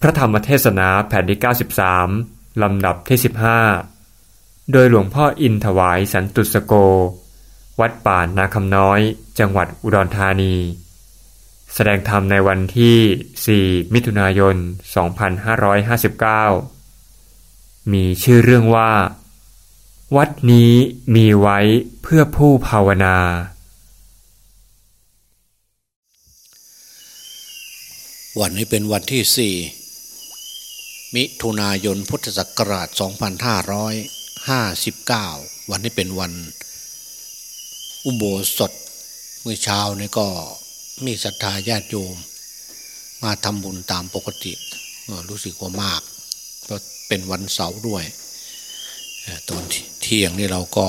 พระธรรมเทศนาแผ่นที่ 93 ลำดับที่ 15 โดยหลวงพ่ออินถวายสันตุสโก วัดป่านาคำน้อย จังหวัดอุดรธานี แสดงธรรมในวันที่ 4 มิถุนายน 2559 มีชื่อเรื่องว่า วัดนี้มีไว้เพื่อผู้ภาวนาวันนี้เป็นวันที่สี่ มิถุนายนพุทธศักราช 2559 วันนี้เป็นวันอุโบสถ เมื่อเช้านี้ก็มีศรัทธาญาติโยม มาทำบุญตามปกติ รู้สึกว่ามากเพราะเป็นวันเสาร์ด้วย ตอนเที่ยงนี่เราก็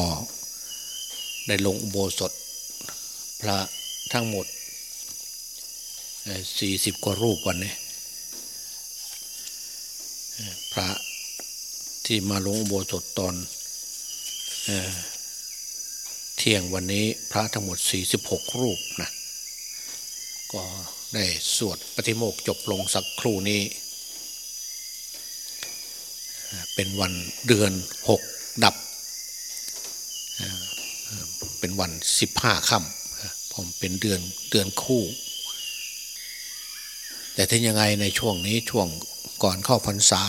ได้ลงอุโบสถ พระทั้งหมดสี่สิบกว่ารูปวันนี้ พระที่มาลงอุโบสถตอนเที่ยงวันนี้พระทั้งหมด 46 รูปนะก็ได้สวดปฏิโมกจบลงสักครู่นี้ เป็นวันเดือนหกดับ เป็นวันสิบห้าค่ำผมเป็นเดือนเดือนคู่ แต่ถึงยังไงในช่วงนี้ช่วง ก่อนเข้าพรรษา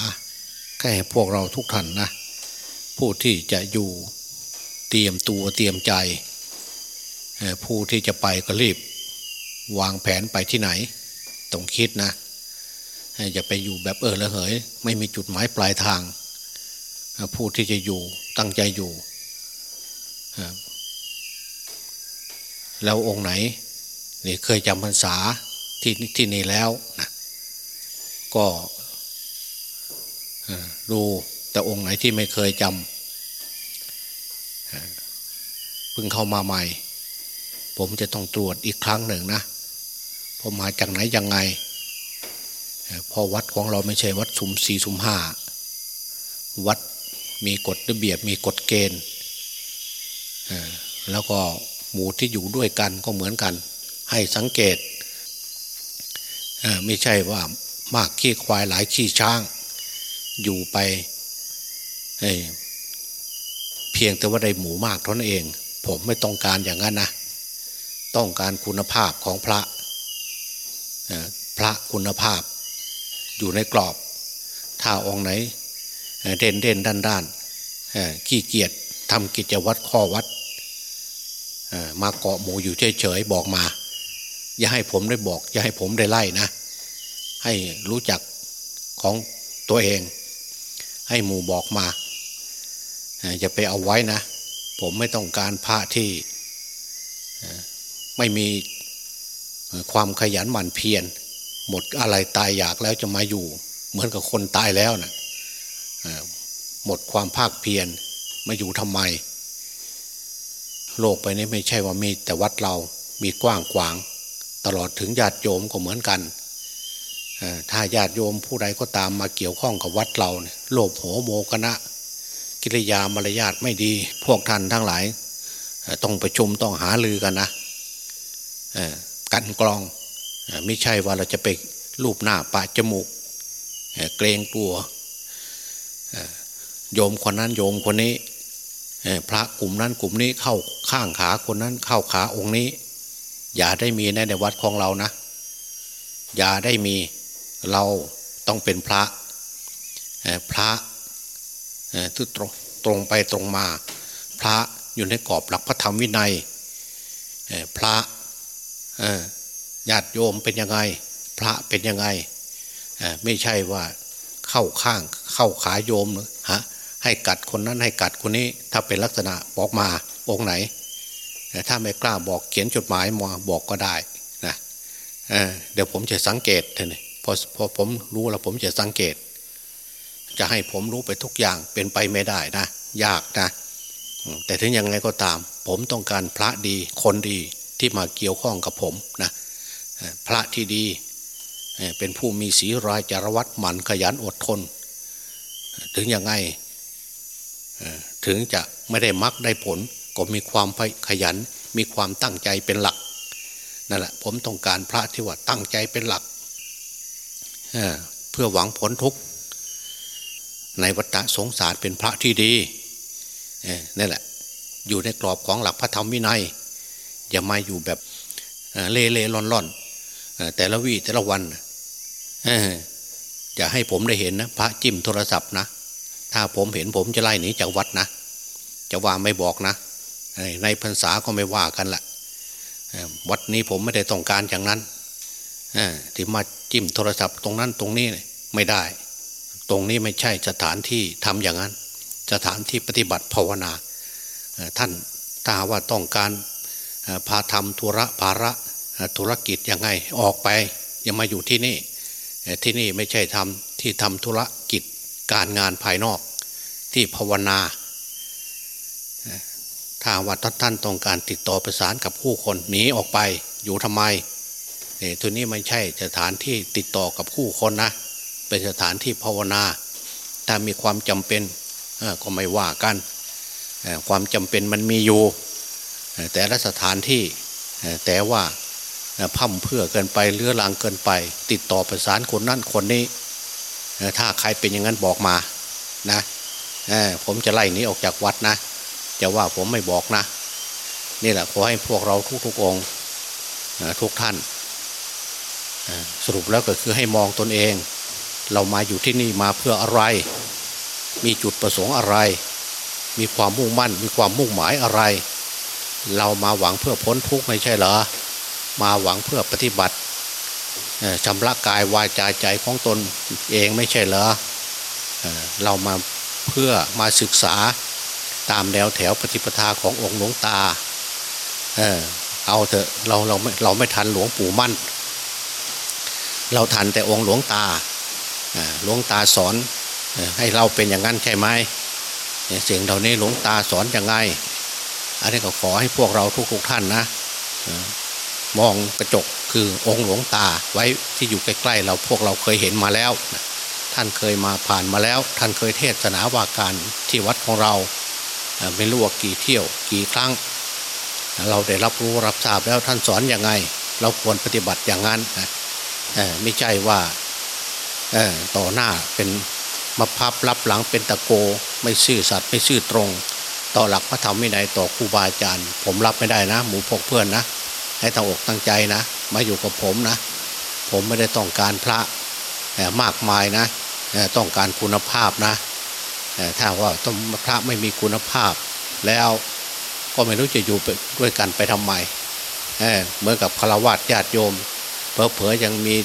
ก็ให้พวกเราทุกท่านนะ ผู้ที่จะอยู่เตรียมตัวเตรียมใจ ผู้ที่จะไปก็รีบ วางแผนไปที่ไหนต้องคิดนะอย่าไปอยู่แบบเออละเหย ไม่มีจุดหมายปลายทาง ผู้ที่จะอยู่ตั้งใจอยู่แล้วองค์ไหนนี่เคยจำพรรษาที่ที่นี่แล้วนะก็ ดูแต่องค์ไหนที่ไม่เคยจำเพิ่งเข้ามาใหม่ ผมจะต้องตรวจอีกครั้งหนึ่งนะผมมาจากไหนยังไงพอวัดของเราไม่ใช่วัดสุมสี่สุมห้าวัดมีกฎระเบียบมีกฎเกณฑ์แล้วก็หมู่ที่อยู่ด้วยกันก็เหมือนกัน ให้สังเกตไม่ใช่ว่ามากขี้ควายหลายขี้ช้าง อยู่ไปเเพียงแต่ว่าได้หมูมากเท่านั้นเอง ผมไม่ต้องการอย่างนั้นนะ ต้องการคุณภาพของพระพระคุณภาพอยู่ในกรอบ ถ้าองค์ไหนเด่นเด่นด้านด้านขี้เกียจทำกิจวัตรข้อวัดมาเกาะหมูอยู่เฉยๆบอกมา อย่าให้ผมได้บอก อย่าให้ผมได้ไล่นะ ให้รู้จักของตัวเอง ให้หมู่บอกมาจะไปเอาไว้นะ ผมไม่ต้องการพระที่ไม่มีความขยันหมั่นเพียรหมดอะไรตายอยากแล้วจะมาอยู่ เหมือนกับคนตายแล้วนะหมดความภาคเพียรมาอยู่ทำไม โลกไปนี้ไม่ใช่ว่ามีแต่วัดเรามีกว้างขวาง ตลอดถึงญาติโยมก็เหมือนกัน ถ้าญาติโยมผู้ใดก็ตามมาเกี่ยวข้องกับวัดเราเนี่ยโลภโหโมกนะ กิริยามารยาทไม่ดี พวกท่านทั้งหลาย ต้องประชุมต้องหาลือกันนะกันกรองไม่ใช่ว่าเราจะไปรูปหน้าปาจมูกเกรงกลัวโยมคนนั้นโยมคนนี้พระกลุ่มนั้นกลุ่มนี้เข้าข้างขาคนนั้นเข้าขาองค์นี้ อย่าได้มีในในวัดของเรานะ อย่าได้มี เราต้องเป็นพระพระที่ตรงตรงไปตรงมา พระอยู่ในกรอบหลักพระธรรมวินัยพระญาติโยมเป็นยังไง พระเป็นยังไงไม่ใช่ว่าเข้าข้างเข้าขาโยมฮะให้กัดคนนั้นให้กัดคนนี้ถ้าเป็นลักษณะบอกมาองไหน ถ้าไม่กล้าบอกเขียนจดหมายมาบอกก็ได้นะเดี๋ยวผมจะสังเกตเท่านพ อพอผมรู้แล้วผมจะสังเกต จะให้ผมรู้ไปทุกอย่างเป็นไปไม่ได้นะ ยากนะ แต่ถึงยังไงก็ตาม ผมต้องการพระดีคนดีที่มาเกี่ยวข้องกับผมนะพระที่ดีเป็นผู้มีศีรายจารวัตหมั่นขยันอดทน ถึงยังไงถึงจะไม่ได้มักได้ผล ก็มีความขยันมีความตั้งใจเป็นหลักนั่นแหละผมต้องการพระที่ว่าตั้งใจเป็นหลัก เพื่อหวังผลทุกข์ในวัฏสงสารเป็นพระที่ดีนี่แหละ อยู่ในกรอบของหลักพระธรรมวินัย อย่ามาอยู่แบบเล่เล่ร่อนร่อนแต่ละวี่แต่ละวันอย่าให้ผมได้เห็นนะพระจิ้มโทรศัพท์นะ ถ้าผมเห็นผมจะไล่หนีจากวัดนะ จะว่าไม่บอกนะ ในพรรษาก็ไม่ว่ากันละวัดนี้ผมไม่ได้ต้องการอย่างนั้น ที่มาจิ้มโทรศัพท์ตรงนั้นตรงนี้ไม่ได้ ตรงนี้ไม่ใช่สถานที่ทำอย่างนั้น สถานที่ปฏิบัติภาวนาท่านถ้าว่าต้องการพาทำธุระภาระธุรกิจยังไงออกไป อย่ามาอยู่ที่นี่ ที่นี่ไม่ใช่ทำที่ทำธุรกิจการงานภายนอกที่ภาวนาถ้าว่าท่านต้องการติดต่อประสานกับผู้คนหนีออกไปอยู่ทำไม นี่ยตัวนี้ไม่ใช่สถานที่ติดต่อกับผู้คนนะ เป็นสถานที่ภาวนา ถ้ามีความจำเป็นก็ไม่ว่ากัน ความจำเป็นมันมีอยู่ แต่ละสถานที่แต่ว่าพั่มเพื่อเกินไปเลื้อลังเกินไป ติดต่อประสานคนนั้นคนนี้ ถ้าใครเป็นอย่างนั้นบอกมานะผมจะไล่นี้ออกจากวัดนะจะว่าผมไม่บอกนะ นี่แหละขอให้พวกเราทุกๆองค์ทุกท่าน สรุปแล้วก็คือให้มองตนเอง เรามาอยู่ที่นี่มาเพื่ออะไร มีจุดประสงค์อะไร มีความมุ่งมั่น มีความมุ่งหมายอะไร เรามาหวังเพื่อพ้นทุกข์ไม่ใช่เหรอ มาหวังเพื่อปฏิบัติชำระกายวาจาใจของตนเองไม่ใช่เหรอเรามาเพื่อมาศึกษาตามแนวแถวปฏิปทาขององค์หลวงตา เออเอาเถอะเราเราไม่เราไม่ทันหลวงปู่มั่น เราทันแต่องค์หลวงตาหลวงตาสอนให้เราเป็นอย่างนั้นใช่ไหมเสียงเหล่านี้หลวงตาสอนยังไง อันนี้ก็ขอให้พวกเราทุกๆท่านนะมองกระจกคือองค์หลวงตาไว้ที่อยู่ใกล้ๆเราพวกเราเคยเห็นมาแล้ว ท่านเคยมาผ่านมาแล้ว ท่านเคยเทศนาว่าการที่วัดของเราไม่รู้ว่ากี่เที่ยวกี่ครั้ง เราได้รับรู้รับทราบแล้วท่านสอนอยังไง เราควรปฏิบัติอย่างนั้น ไม่ใช่ว่าต่อหน้าเป็นมาพับรับหลังเป็นตะโก ไม่ซื่อสัตย์ไม่ซื่อตรง ต่อหลักพระธรรมวินัยต่อครูบาอาจารย์ ผมรับไม่ได้นะ หมูพกเพื่อนนะ ให้ตั้งอกตั้งใจนะ มาอยู่กับผมนะ ผมไม่ได้ต้องการพระมากมายนะต้องการคุณภาพนะถ้าว่าต้องพระไม่มีคุณภาพ แล้วก็ไม่รู้จะอยู่ด้วยกันไปทำไมเหมือนกับคารวะญาติโยม เพอเพอยังมี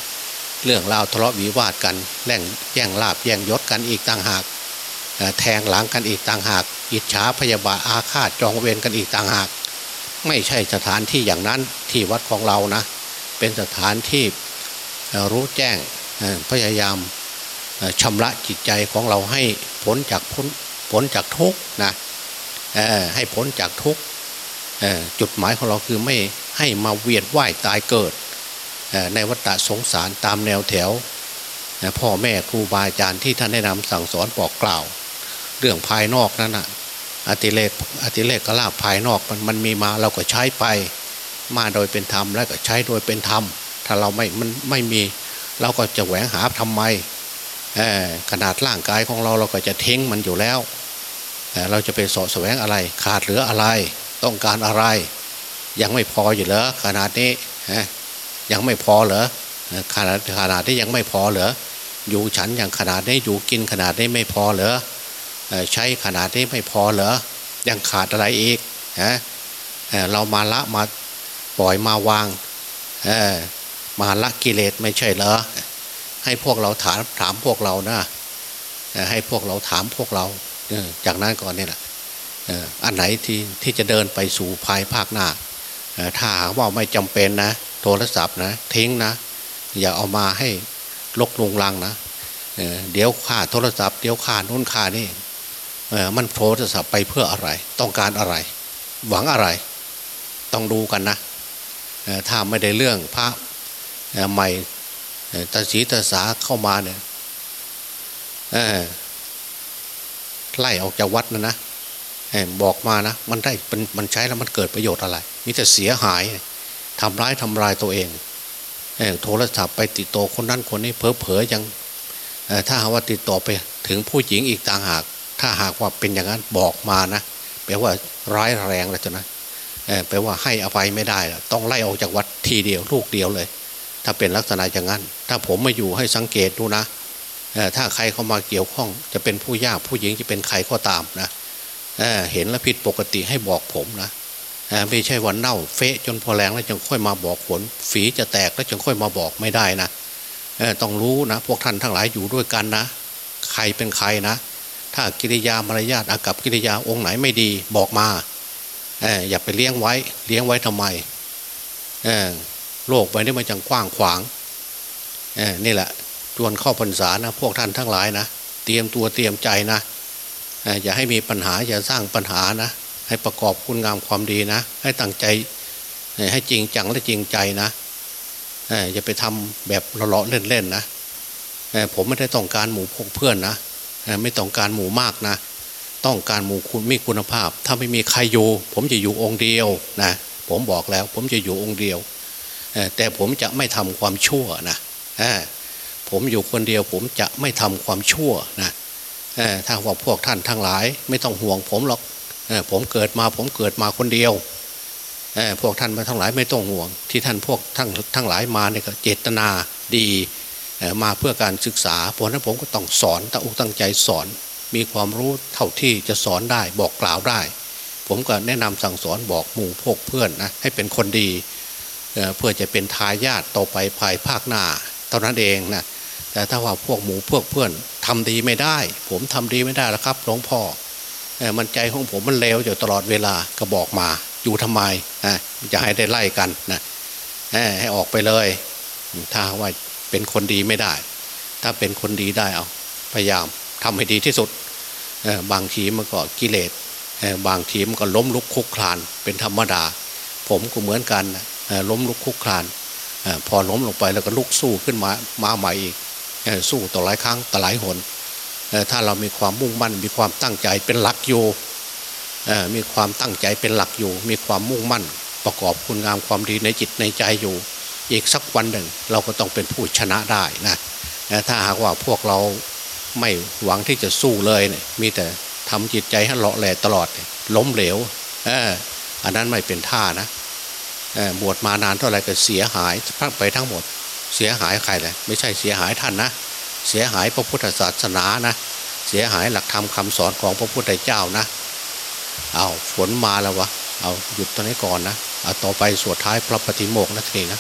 เรื่องราวทะเลาะวิวาทกันแย่งแย่งลาบแย่งยศกันอีกต่างหากแทงหลังกันอีกต่างหาก อิจฉาพยาบาทอาฆาตจองเวรกันอีกต่างหาก ไม่ใช่สถานที่อย่างนั้นที่วัดของเรานะ เป็นสถานที่รู้แจ้งพยายามชำระจิตใจของเราให้พ้นจากพ้นพ้นจากทุกนะให้พ้นจากทุกจุดหมายของเราคือไม่ให้มาเวียนว่ายตายเกิด ในวัฏสงสารตามแนวแถวพ่อแม่ครูบาอาจารย์ที่ท่านได้นำสั่งสอนบอกกล่าว เรื่องภายนอกนั้นนะอติเลกอติเลกกลาภายนอกมันมันมีมาเราก็ใช้ไป มาโดยเป็นธรรมแล้วก็ใช้โดยเป็นธรรม ถ้าเราไม่มันไม่มีเราก็จะแหวงหาทำไมขนาดร่างกายของเราเราก็จะทิ้งมันอยู่แล้วเราจะไปสอะแสวงอะไร ขาดเหลืออะไร ต้องการอะไร ยังไม่พออยู่เหรอขนาดนี้ ยังไม่พอเหรอขนาดขนาดนี้ยังไม่พอเหรออยู่ฉันอย่างขนาดนี้อยู่กินขนาดนี้ไม่พอเหรอใช้ขนาดนี้ไม่พอเหรอยังขาดอะไรอีกฮะเรามาละมาปล่อยมาวางมาละกิเลสไม่ใช่เหรอให้พวกเราถามถามพวกเรานะให้พวกเราถามพวกเราจากนั้นก่อนเนี่ยแหละอันไหนที่ที่จะเดินไปสู่ภายภาคหน้าถ้าว่าไม่จำเป็นนะ โทรศัพท์นะทิ้งนะ อย่าเอามาให้ลกลงลังนะเดี๋ยวค่าโทรศัพท์เดี๋ยวค่านู้นค่านี่มันโทรศัพท์ไปเพื่ออะไร ต้องการอะไร หวังอะไร ต้องดูกันนะถ้าไม่ได้เรื่องพระใหม่ตาสีตาสาเข้ามาเนี่ยไล่ออกจากวัดนะนะบอกมานะ มันได้เป็นมันใช้แล้วมันเกิดประโยชน์อะไรมิแต่เสียหาย ทำร้ายทำลายตัวเองโทรศัพท์ไปติดต่อคนนั้นคนนี้เพอเพอยังถ้าหากว่าติดต่อไปถึงผู้หญิงอีกต่างหาก ถ้าหากว่าเป็นอย่างนั้นบอกมานะแปลว่าร้ายแรงแล้วจ้ะนะแปลว่าให้อภัยไม่ได้ต้องไล่ออกจากวัดทีเดียวลูกเดียวเลย ถ้าเป็นลักษณะอย่างนั้น ถ้าผมมาอยู่ให้สังเกตดูนะถ้าใครเข้ามาเกี่ยวข้อง จะเป็นผู้ยากผู้หญิงจะเป็นใครก็ตามนะเห็นแล้วผิดปกติให้บอกผมนะ ไม่ใช่วันเน่าเฟะจนพอแรงแล้วจึงค่อยมาบอกผล ฝีจะแตกแล้วจึงค่อยมาบอกไม่ได้นะต้องรู้นะพวกท่านทั้งหลายอยู่ด้วยกันนะ ใครเป็นใครนะ ถ้ากิริยามารยาทอากับกิริยาองค์ไหนไม่ดีบอกมาอย่าไปเลี้ยงไว้ เลี้ยงไว้ทำไมโลกไปนี่มันจังกว้างขวางนี่แหละจวนเข้าพรรษานะ พวกท่านทั้งหลายนะ เตรียมตัวเตรียมใจนะอย่าให้มีปัญหาอย่าสร้างปัญหานะ ให้ประกอบคุณงามความดีนะ ให้ตั้งใจให้จริงจังและจริงใจนะอย่าไปทำแบบเลาะเล่นๆนะผมไม่ได้ต้องการหมู่พกเพื่อนนะไม่ต้องการหมู่มากนะ ต้องการหมู่คุณมีคุณภาพ ถ้าไม่มีใครอยู่ผมจะอยู่องค์เดียวนะผมบอกแล้วผมจะอยู่องค์เดียวแต่ผมจะไม่ทำความชั่วนะผมอยู่คนเดียวผมจะไม่ทำความชั่วนะถ้าว่าพวกท่านทั้งหลาย ไม่ต้องห่วงผมหรอก ผมเกิดมาผมเกิดมาคนเดียวพวกท่านทั้งหลายไม่ต้องห่วง ที่ท่านพวกทั้งทั้งหลายมาเนี่ยก็เจตนาดีมาเพื่อการศึกษาเพราะนั้นผมก็ต้องสอนตั้งอกตั้งใจสอน มีความรู้เท่าที่จะสอนได้บอกกล่าวได้ ผมก็แนะนำสั่งสอนบอกหมู่พวกเพื่อนนะให้เป็นคนดีเพื่อจะเป็นทายาทต่อไปภายภาคหน้าเท่านั้นเองนะแต่ถ้าว่าพวกหมู่พวกเพื่อนทำดีไม่ได้ ผมทำดีไม่ได้แล้วครับหลวงพ่อ มันใจของผมมันเลวอยู่ตลอดเวลาก็บอกมา อยู่ทำไมจะให้ได้ไล่กันนะให้ออกไปเลย ถ้าว่าเป็นคนดีไม่ได้ ถ้าเป็นคนดีได้เอาพยายามทำให้ดีที่สุดบางทีมันก็กิเลสบางทีมันก็ล้มลุกคุกคลานเป็นธรรมดา ผมก็เหมือนกันล้มลุกคุกคลานพอล้มลงไปแล้วก็ลุกสู้ขึ้นมามาใหม่อีกสู้ต่อหลายครั้งต่อหลายหน ถ้าเรามีความมุ่งมั่น มีความตั้งใจเป็นหลักอยู่มีความตั้งใจเป็นหลักอยู่ มีความมุ่งมั่น ประกอบคุณงามความดีในจิตในใจอยู่ อีกสักวันหนึ่ง เราก็ต้องเป็นผู้ชนะได้นะถ้าหากว่าพวกเราไม่หวังที่จะสู้เลยเนี่ยมีแต่ทำจิตใจให้เลาะแหลตลอดล้มเหลวอันนั้นไม่เป็นท่านะบวชมานานเท่าไหร่ก็เสียหายพังไปทั้งหมด เสียหายใครเลยไม่ใช่เสียหายท่านนะ เสียหายพระพุทธศาสนานะ เสียหายหลักธรรมคาสอนของพระพุทธเจ้านะ เอาฝนมาแล้ววะเอาหยุดตอนนี้ก่อนนะเอาต่อไปสวดท้ายพระปฏิโมกนะทีนะ